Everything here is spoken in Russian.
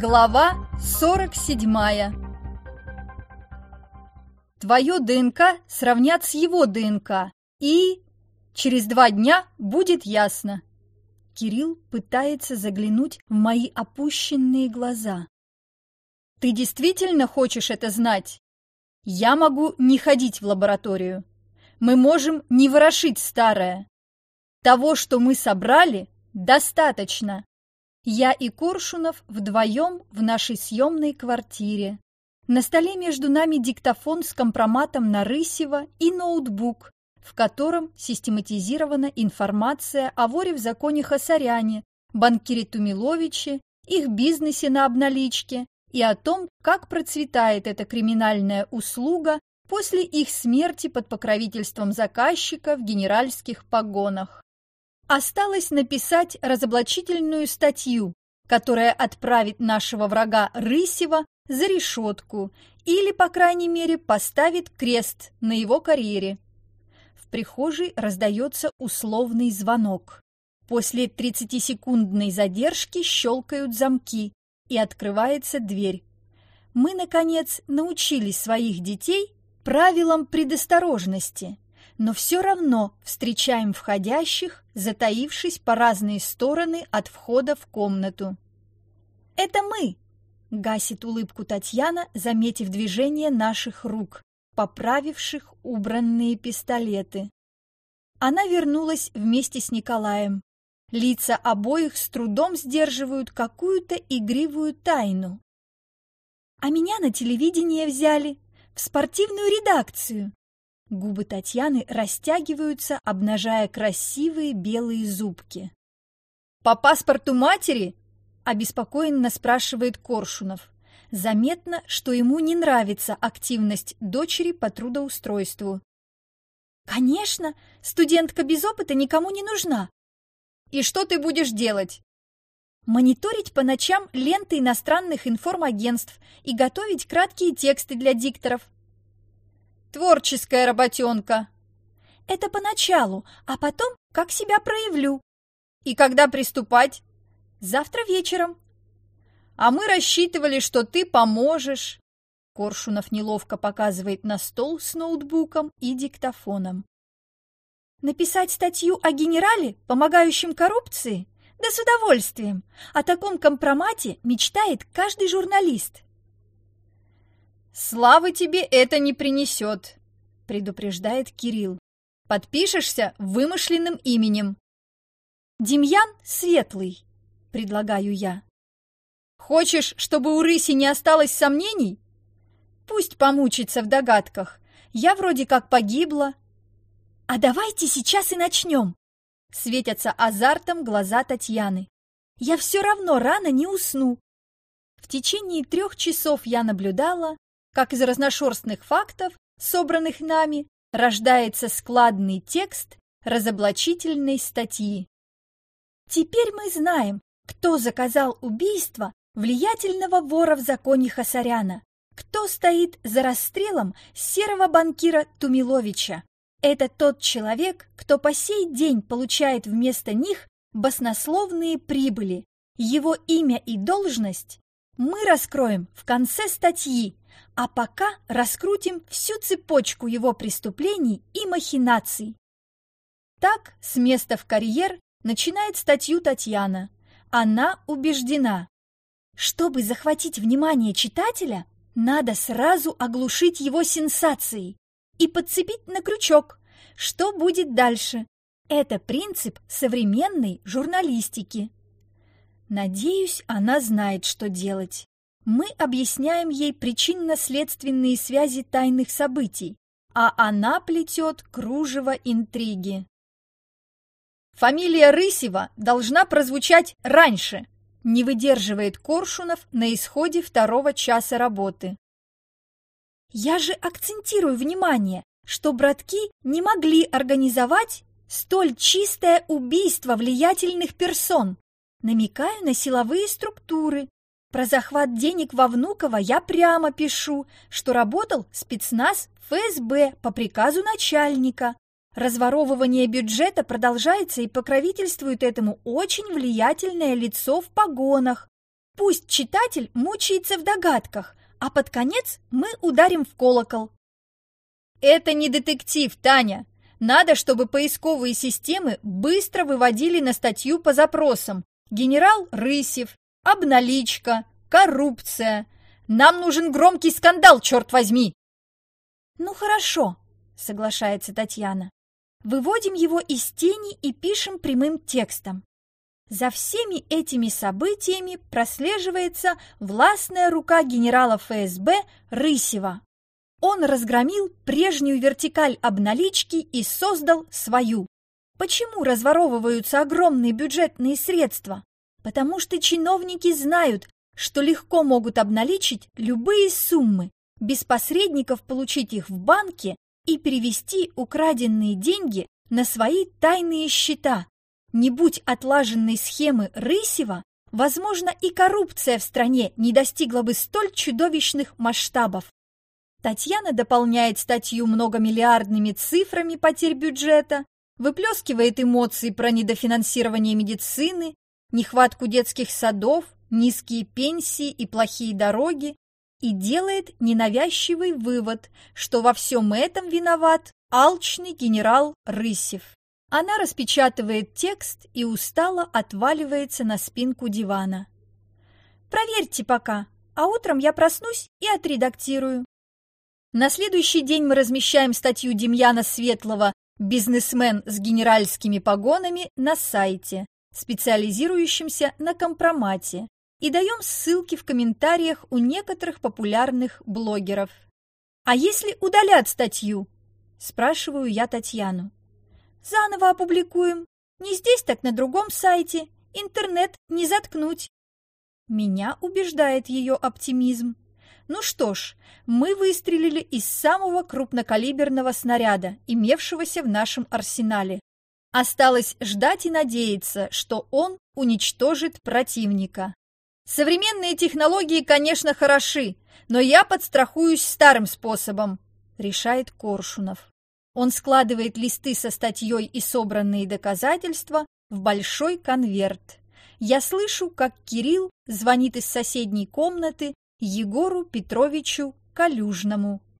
Глава 47 Твое ДНК сравнят с его ДНК, и через два дня будет ясно. Кирилл пытается заглянуть в мои опущенные глаза. Ты действительно хочешь это знать? Я могу не ходить в лабораторию. Мы можем не ворошить старое. Того, что мы собрали, достаточно. Я и Коршунов вдвоем в нашей съемной квартире. На столе между нами диктофон с компроматом на Рысева и ноутбук, в котором систематизирована информация о воре в законе Хасаряне, банкире Тумиловиче, их бизнесе на обналичке и о том, как процветает эта криминальная услуга после их смерти под покровительством заказчика в генеральских погонах. Осталось написать разоблачительную статью, которая отправит нашего врага Рысева за решетку или, по крайней мере, поставит крест на его карьере. В прихожей раздается условный звонок. После 30-секундной задержки щелкают замки, и открывается дверь. Мы, наконец, научили своих детей правилам предосторожности – но все равно встречаем входящих, затаившись по разные стороны от входа в комнату. «Это мы!» — гасит улыбку Татьяна, заметив движение наших рук, поправивших убранные пистолеты. Она вернулась вместе с Николаем. Лица обоих с трудом сдерживают какую-то игривую тайну. «А меня на телевидение взяли, в спортивную редакцию!» Губы Татьяны растягиваются, обнажая красивые белые зубки. «По паспорту матери?» – обеспокоенно спрашивает Коршунов. Заметно, что ему не нравится активность дочери по трудоустройству. «Конечно, студентка без опыта никому не нужна». «И что ты будешь делать?» мониторить по ночам ленты иностранных информагентств и готовить краткие тексты для дикторов. Творческая работенка. Это поначалу, а потом как себя проявлю. И когда приступать? Завтра вечером. А мы рассчитывали, что ты поможешь. Коршунов неловко показывает на стол с ноутбуком и диктофоном. Написать статью о генерале, помогающем коррупции? Да с удовольствием. О таком компромате мечтает каждый журналист. «Славы тебе это не принесет», — предупреждает Кирилл. «Подпишешься вымышленным именем». «Демьян Светлый», — предлагаю я. «Хочешь, чтобы у рыси не осталось сомнений? Пусть помучится в догадках. Я вроде как погибла». «А давайте сейчас и начнем», — светятся азартом глаза Татьяны. «Я все равно рано не усну». В течение трех часов я наблюдала, как из разношерстных фактов, собранных нами, рождается складный текст разоблачительной статьи. Теперь мы знаем, кто заказал убийство влиятельного вора в законе Хасаряна, кто стоит за расстрелом серого банкира Тумиловича. Это тот человек, кто по сей день получает вместо них баснословные прибыли. Его имя и должность мы раскроем в конце статьи, а пока раскрутим всю цепочку его преступлений и махинаций. Так, с места в карьер начинает статью Татьяна. Она убеждена. Чтобы захватить внимание читателя, надо сразу оглушить его сенсацией и подцепить на крючок. Что будет дальше? Это принцип современной журналистики. Надеюсь, она знает, что делать. Мы объясняем ей причинно-следственные связи тайных событий, а она плетет кружево интриги. Фамилия Рысева должна прозвучать раньше, не выдерживает Коршунов на исходе второго часа работы. Я же акцентирую внимание, что братки не могли организовать столь чистое убийство влиятельных персон. Намекаю на силовые структуры, про захват денег во Внуково я прямо пишу, что работал спецназ ФСБ по приказу начальника. Разворовывание бюджета продолжается и покровительствует этому очень влиятельное лицо в погонах. Пусть читатель мучается в догадках, а под конец мы ударим в колокол. Это не детектив, Таня. Надо, чтобы поисковые системы быстро выводили на статью по запросам. Генерал Рысев, обналичка, коррупция. Нам нужен громкий скандал, черт возьми! Ну хорошо, соглашается Татьяна. Выводим его из тени и пишем прямым текстом. За всеми этими событиями прослеживается властная рука генерала ФСБ Рысева. Он разгромил прежнюю вертикаль обналички и создал свою. Почему разворовываются огромные бюджетные средства? Потому что чиновники знают, что легко могут обналичить любые суммы, без посредников получить их в банке и перевести украденные деньги на свои тайные счета. Не будь отлаженной схемы Рысева, возможно, и коррупция в стране не достигла бы столь чудовищных масштабов. Татьяна дополняет статью многомиллиардными цифрами потерь бюджета, выплескивает эмоции про недофинансирование медицины, нехватку детских садов, низкие пенсии и плохие дороги, и делает ненавязчивый вывод, что во всем этом виноват алчный генерал Рысев. Она распечатывает текст и устало отваливается на спинку дивана. «Проверьте пока, а утром я проснусь и отредактирую». На следующий день мы размещаем статью Демьяна Светлого «Бизнесмен с генеральскими погонами» на сайте, специализирующемся на компромате, и даем ссылки в комментариях у некоторых популярных блогеров. «А если удалят статью?» – спрашиваю я Татьяну. «Заново опубликуем. Не здесь, так на другом сайте. Интернет не заткнуть». Меня убеждает ее оптимизм. Ну что ж, мы выстрелили из самого крупнокалиберного снаряда, имевшегося в нашем арсенале. Осталось ждать и надеяться, что он уничтожит противника. Современные технологии, конечно, хороши, но я подстрахуюсь старым способом, решает Коршунов. Он складывает листы со статьей и собранные доказательства в большой конверт. Я слышу, как Кирилл звонит из соседней комнаты Егору Петровичу Калюжному.